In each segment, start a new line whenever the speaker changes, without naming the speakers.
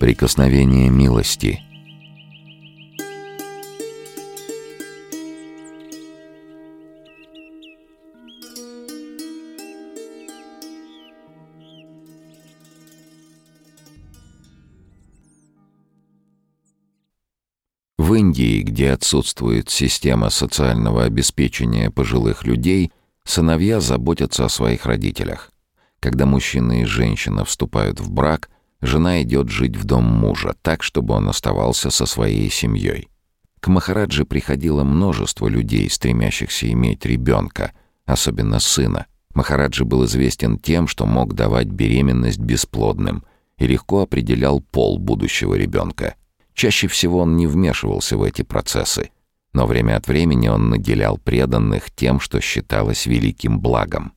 Прикосновение милости. В Индии, где отсутствует система социального обеспечения пожилых людей, сыновья заботятся о своих родителях. Когда мужчина и женщина вступают в брак – Жена идет жить в дом мужа, так, чтобы он оставался со своей семьей. К Махараджи приходило множество людей, стремящихся иметь ребенка, особенно сына. Махараджи был известен тем, что мог давать беременность бесплодным и легко определял пол будущего ребенка. Чаще всего он не вмешивался в эти процессы, но время от времени он наделял преданных тем, что считалось великим благом.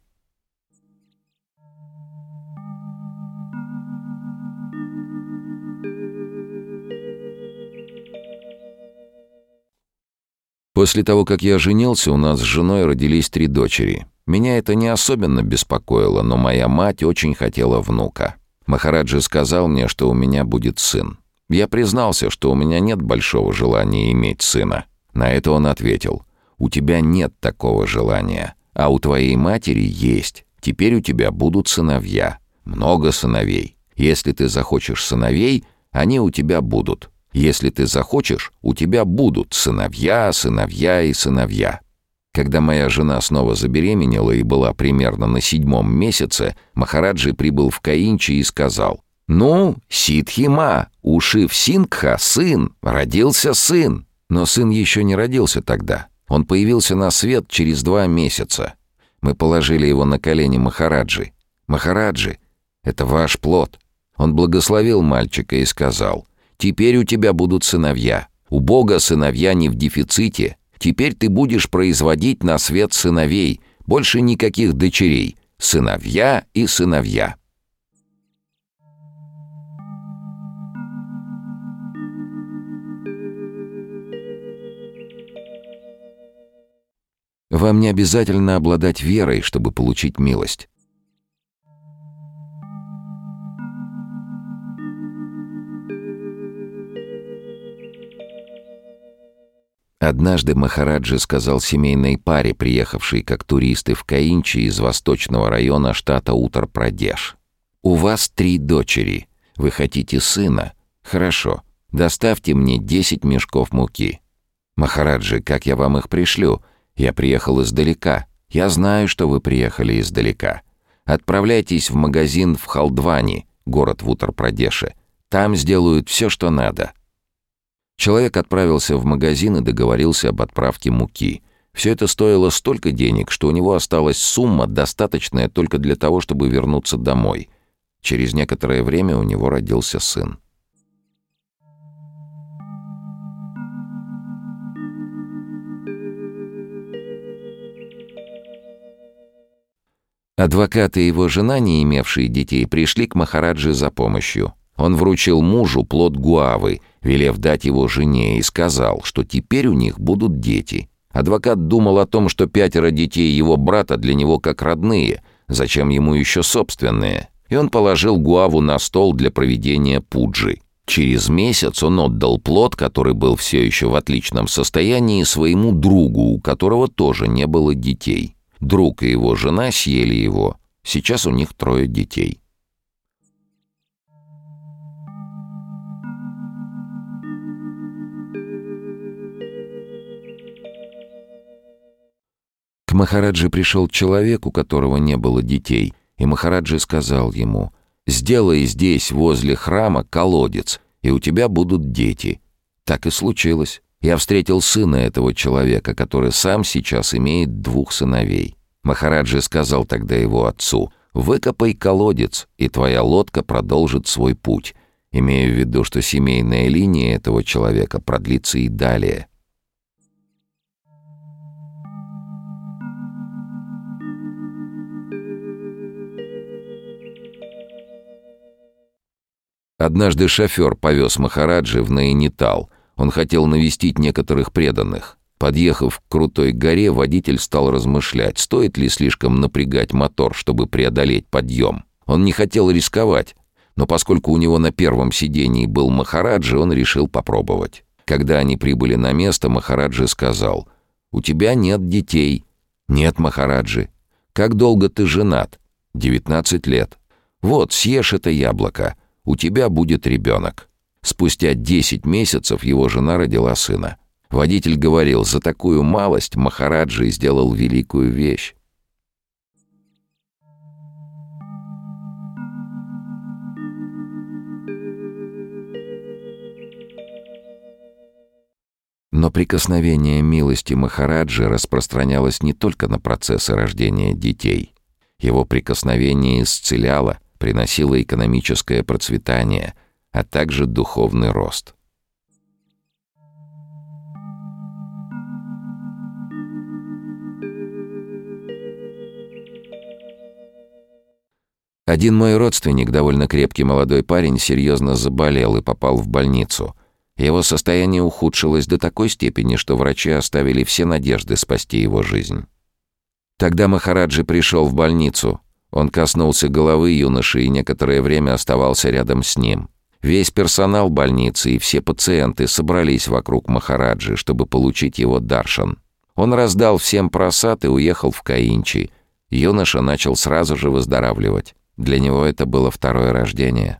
После того, как я женился, у нас с женой родились три дочери. Меня это не особенно беспокоило, но моя мать очень хотела внука. Махараджи сказал мне, что у меня будет сын. Я признался, что у меня нет большого желания иметь сына. На это он ответил, «У тебя нет такого желания, а у твоей матери есть. Теперь у тебя будут сыновья, много сыновей. Если ты захочешь сыновей, они у тебя будут. Если ты захочешь, у тебя будут сыновья, сыновья и сыновья. Когда моя жена снова забеременела и была примерно на седьмом месяце, Махараджи прибыл в Каинчи и сказал, «Ну, Сидхима, ушив Сингха, сын, родился сын». Но сын еще не родился тогда. Он появился на свет через два месяца. Мы положили его на колени Махараджи. «Махараджи, это ваш плод». Он благословил мальчика и сказал, Теперь у тебя будут сыновья. У Бога сыновья не в дефиците. Теперь ты будешь производить на свет сыновей. Больше никаких дочерей. Сыновья и сыновья. Вам не обязательно обладать верой, чтобы получить милость. Однажды Махараджи сказал семейной паре, приехавшей как туристы в Каинчи из восточного района штата Утар-Прадеш. «У вас три дочери. Вы хотите сына? Хорошо. Доставьте мне десять мешков муки». «Махараджи, как я вам их пришлю? Я приехал издалека. Я знаю, что вы приехали издалека. Отправляйтесь в магазин в Халдвани, город в Утар-Прадеше. Там сделают все, что надо». Человек отправился в магазин и договорился об отправке муки. Все это стоило столько денег, что у него осталась сумма, достаточная только для того, чтобы вернуться домой. Через некоторое время у него родился сын. Адвокат и его жена, не имевшие детей, пришли к Махараджи за помощью. Он вручил мужу плод гуавы, велев дать его жене, и сказал, что теперь у них будут дети. Адвокат думал о том, что пятеро детей его брата для него как родные, зачем ему еще собственные, и он положил гуаву на стол для проведения пуджи. Через месяц он отдал плод, который был все еще в отличном состоянии, своему другу, у которого тоже не было детей. Друг и его жена съели его. Сейчас у них трое детей. К Махараджи пришел человек, у которого не было детей, и Махараджи сказал ему, «Сделай здесь, возле храма, колодец, и у тебя будут дети». Так и случилось. Я встретил сына этого человека, который сам сейчас имеет двух сыновей. Махараджи сказал тогда его отцу, «Выкопай колодец, и твоя лодка продолжит свой путь», имея в виду, что семейная линия этого человека продлится и далее. Однажды шофер повез Махараджи в Наинитал. Он хотел навестить некоторых преданных. Подъехав к крутой горе, водитель стал размышлять, стоит ли слишком напрягать мотор, чтобы преодолеть подъем. Он не хотел рисковать. Но поскольку у него на первом сидении был Махараджи, он решил попробовать. Когда они прибыли на место, Махараджи сказал, «У тебя нет детей». «Нет, Махараджи». «Как долго ты женат?» «Девятнадцать лет». «Вот, съешь это яблоко. У тебя будет ребенок». Спустя десять месяцев его жена родила сына. Водитель говорил, за такую малость Махараджи сделал великую вещь. Но прикосновение милости Махараджи распространялось не только на процессы рождения детей. Его прикосновение исцеляло, приносило экономическое процветание, а также духовный рост. Один мой родственник, довольно крепкий молодой парень, серьезно заболел и попал в больницу — его состояние ухудшилось до такой степени, что врачи оставили все надежды спасти его жизнь. Тогда Махараджи пришел в больницу. Он коснулся головы юноши и некоторое время оставался рядом с ним. Весь персонал больницы и все пациенты собрались вокруг Махараджи, чтобы получить его даршан. Он раздал всем просад и уехал в Каинчи. Юноша начал сразу же выздоравливать. Для него это было второе рождение.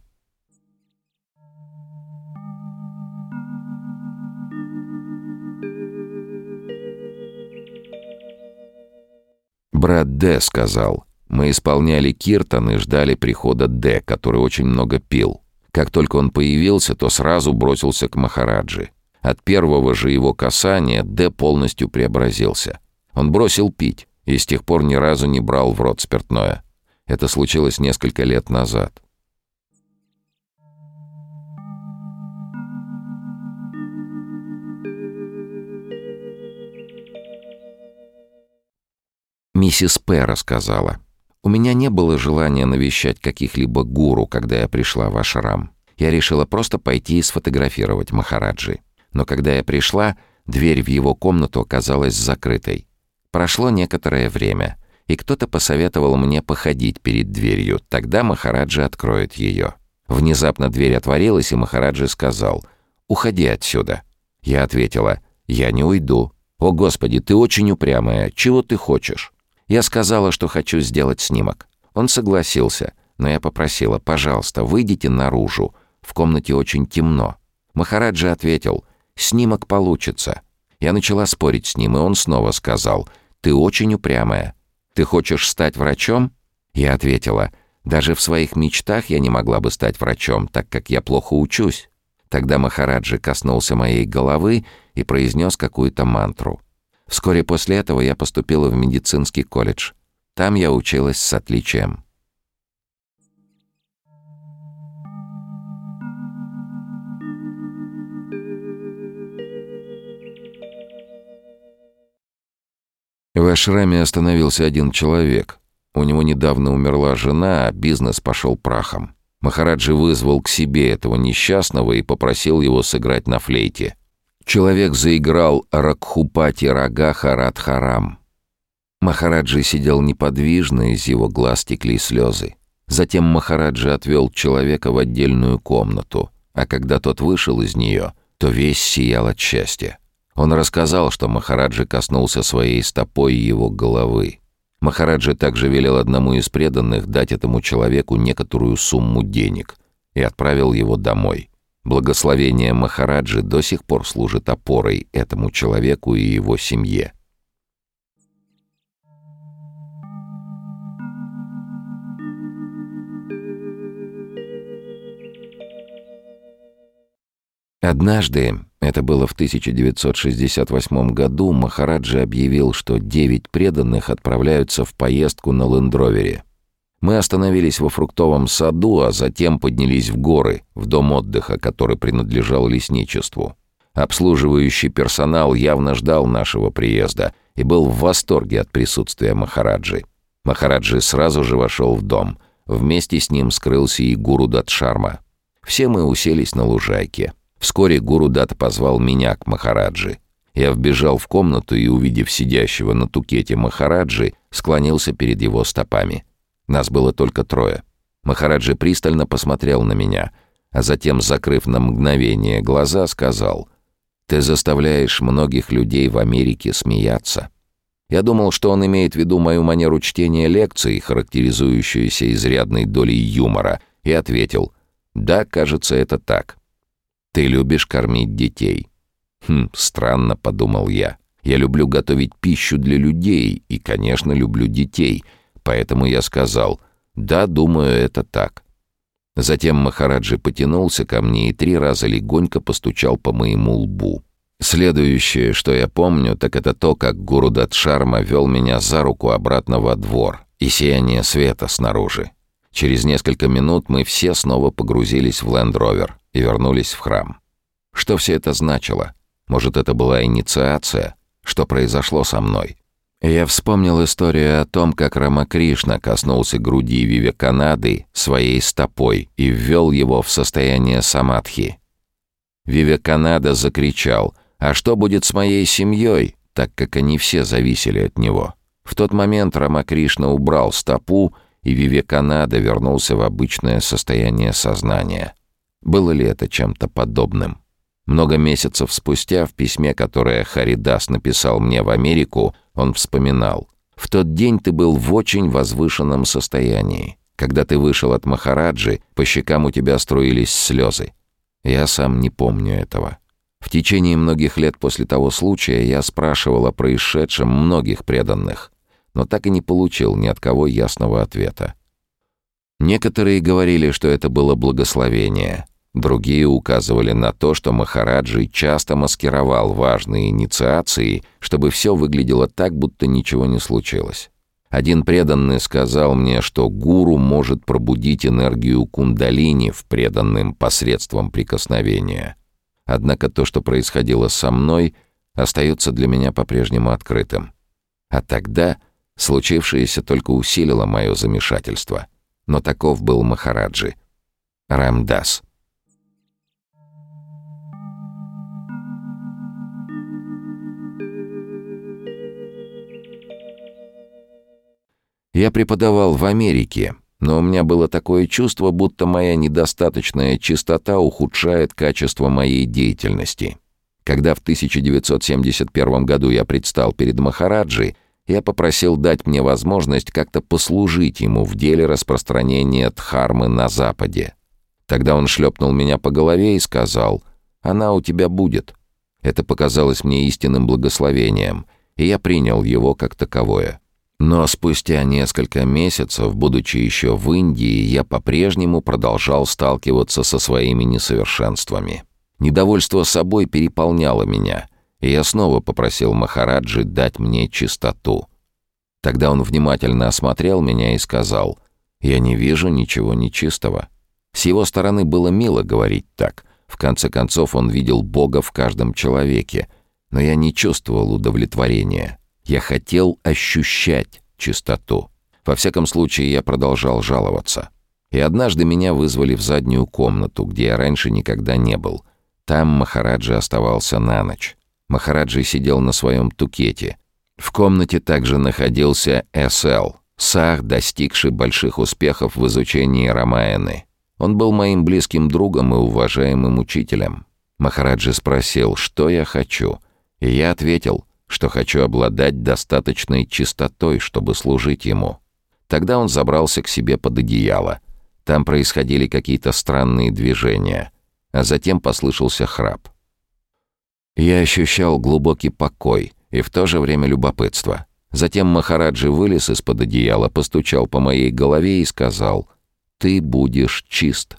Брат Д сказал, мы исполняли киртан и ждали прихода Д, который очень много пил. Как только он появился, то сразу бросился к Махараджи. От первого же его касания Д полностью преобразился. Он бросил пить и с тех пор ни разу не брал в рот спиртное. Это случилось несколько лет назад. Миссис П. рассказала. «У меня не было желания навещать каких-либо гуру, когда я пришла в ашрам. Я решила просто пойти и сфотографировать Махараджи. Но когда я пришла, дверь в его комнату оказалась закрытой. Прошло некоторое время, и кто-то посоветовал мне походить перед дверью, тогда Махараджи откроет ее. Внезапно дверь отворилась, и Махараджи сказал «Уходи отсюда». Я ответила «Я не уйду». «О, Господи, ты очень упрямая. Чего ты хочешь?» Я сказала, что хочу сделать снимок. Он согласился, но я попросила, пожалуйста, выйдите наружу. В комнате очень темно. Махараджа ответил, снимок получится. Я начала спорить с ним, и он снова сказал, ты очень упрямая. Ты хочешь стать врачом? Я ответила, даже в своих мечтах я не могла бы стать врачом, так как я плохо учусь. Тогда Махараджи коснулся моей головы и произнес какую-то мантру. Вскоре после этого я поступила в медицинский колледж. Там я училась с отличием. В ашраме остановился один человек. У него недавно умерла жена, а бизнес пошел прахом. Махараджи вызвал к себе этого несчастного и попросил его сыграть на флейте. Человек заиграл Ракхупати Рагаха Радхарам. Махараджи сидел неподвижно, из его глаз текли слезы. Затем Махараджи отвел человека в отдельную комнату, а когда тот вышел из нее, то весь сиял от счастья. Он рассказал, что Махараджи коснулся своей стопой его головы. Махараджи также велел одному из преданных дать этому человеку некоторую сумму денег и отправил его домой. Благословение Махараджи до сих пор служит опорой этому человеку и его семье. Однажды, это было в 1968 году, Махараджи объявил, что девять преданных отправляются в поездку на лендровере. Мы остановились во фруктовом саду, а затем поднялись в горы, в дом отдыха, который принадлежал лесничеству. Обслуживающий персонал явно ждал нашего приезда и был в восторге от присутствия Махараджи. Махараджи сразу же вошел в дом. Вместе с ним скрылся и Гуру Дат Шарма. Все мы уселись на лужайке. Вскоре Гуру Дат позвал меня к Махараджи. Я вбежал в комнату и, увидев сидящего на тукете Махараджи, склонился перед его стопами — нас было только трое. Махараджи пристально посмотрел на меня, а затем, закрыв на мгновение глаза, сказал, «Ты заставляешь многих людей в Америке смеяться». Я думал, что он имеет в виду мою манеру чтения лекций, характеризующуюся изрядной долей юмора, и ответил, «Да, кажется, это так. Ты любишь кормить детей». «Хм, странно», — подумал я. «Я люблю готовить пищу для людей и, конечно, люблю детей, поэтому я сказал, да, думаю, это так». Затем Махараджи потянулся ко мне и три раза легонько постучал по моему лбу. Следующее, что я помню, так это то, как гуру Датшарма вел меня за руку обратно во двор и сияние света снаружи. Через несколько минут мы все снова погрузились в Лэнд-Ровер и вернулись в храм. Что все это значило? Может, это была инициация? Что произошло со мной? Я вспомнил историю о том, как Рамакришна коснулся груди Вивеканады своей стопой и ввел его в состояние самадхи. Вивеканада закричал «А что будет с моей семьей?» так как они все зависели от него. В тот момент Рамакришна убрал стопу, и Вивеканада вернулся в обычное состояние сознания. Было ли это чем-то подобным? Много месяцев спустя в письме, которое Харидас написал мне в Америку, он вспоминал. «В тот день ты был в очень возвышенном состоянии. Когда ты вышел от Махараджи, по щекам у тебя струились слезы. Я сам не помню этого. В течение многих лет после того случая я спрашивал о происшедшем многих преданных, но так и не получил ни от кого ясного ответа. Некоторые говорили, что это было благословение, Другие указывали на то, что Махараджи часто маскировал важные инициации, чтобы все выглядело так, будто ничего не случилось. Один преданный сказал мне, что гуру может пробудить энергию кундалини в преданным посредством прикосновения. Однако то, что происходило со мной, остается для меня по-прежнему открытым. А тогда случившееся только усилило мое замешательство. Но таков был Махараджи. Рамдас. Я преподавал в Америке, но у меня было такое чувство, будто моя недостаточная чистота ухудшает качество моей деятельности. Когда в 1971 году я предстал перед Махараджи, я попросил дать мне возможность как-то послужить ему в деле распространения дхармы на Западе. Тогда он шлепнул меня по голове и сказал «Она у тебя будет». Это показалось мне истинным благословением, и я принял его как таковое. Но спустя несколько месяцев, будучи еще в Индии, я по-прежнему продолжал сталкиваться со своими несовершенствами. Недовольство собой переполняло меня, и я снова попросил Махараджи дать мне чистоту. Тогда он внимательно осмотрел меня и сказал, «Я не вижу ничего нечистого». С его стороны было мило говорить так. В конце концов, он видел Бога в каждом человеке, но я не чувствовал удовлетворения. Я хотел ощущать чистоту. Во всяком случае, я продолжал жаловаться. И однажды меня вызвали в заднюю комнату, где я раньше никогда не был. Там Махараджи оставался на ночь. Махараджи сидел на своем тукете. В комнате также находился С.Л., Сах, достигший больших успехов в изучении Рамаяны. Он был моим близким другом и уважаемым учителем. Махараджи спросил, что я хочу, и я ответил — что хочу обладать достаточной чистотой, чтобы служить ему. Тогда он забрался к себе под одеяло. Там происходили какие-то странные движения, а затем послышался храп. Я ощущал глубокий покой и в то же время любопытство. Затем Махараджи вылез из-под одеяла, постучал по моей голове и сказал «Ты будешь чист».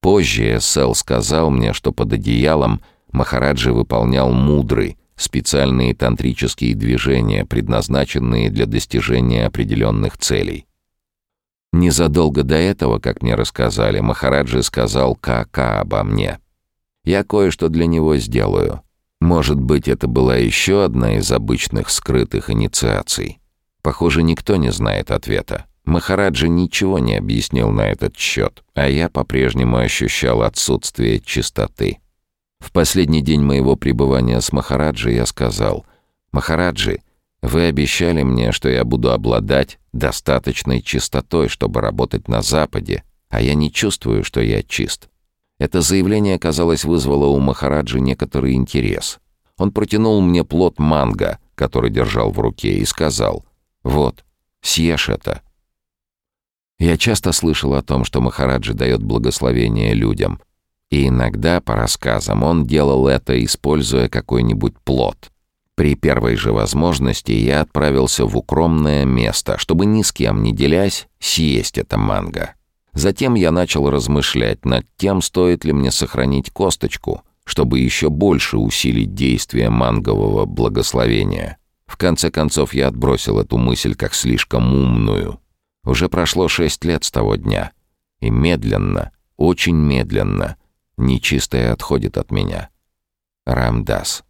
Позже Сэл сказал мне, что под одеялом Махараджи выполнял мудрый, специальные тантрические движения, предназначенные для достижения определенных целей. Незадолго до этого, как мне рассказали, Махараджи сказал «ка-ка» обо мне. Я кое-что для него сделаю. Может быть, это была еще одна из обычных скрытых инициаций. Похоже, никто не знает ответа. Махараджи ничего не объяснил на этот счет, а я по-прежнему ощущал отсутствие чистоты. В последний день моего пребывания с Махараджи я сказал, «Махараджи, Вы обещали мне, что я буду обладать достаточной чистотой, чтобы работать на Западе, а я не чувствую, что я чист. Это заявление, казалось, вызвало у Махараджи некоторый интерес. Он протянул мне плод манго, который держал в руке, и сказал «Вот, съешь это». Я часто слышал о том, что Махараджи дает благословение людям, и иногда, по рассказам, он делал это, используя какой-нибудь плод — при первой же возможности я отправился в укромное место, чтобы ни с кем не делясь съесть это манго. Затем я начал размышлять над тем, стоит ли мне сохранить косточку, чтобы еще больше усилить действие мангового благословения. В конце концов я отбросил эту мысль как слишком умную. Уже прошло шесть лет с того дня, и медленно, очень медленно, нечистое отходит от меня. Рамдас.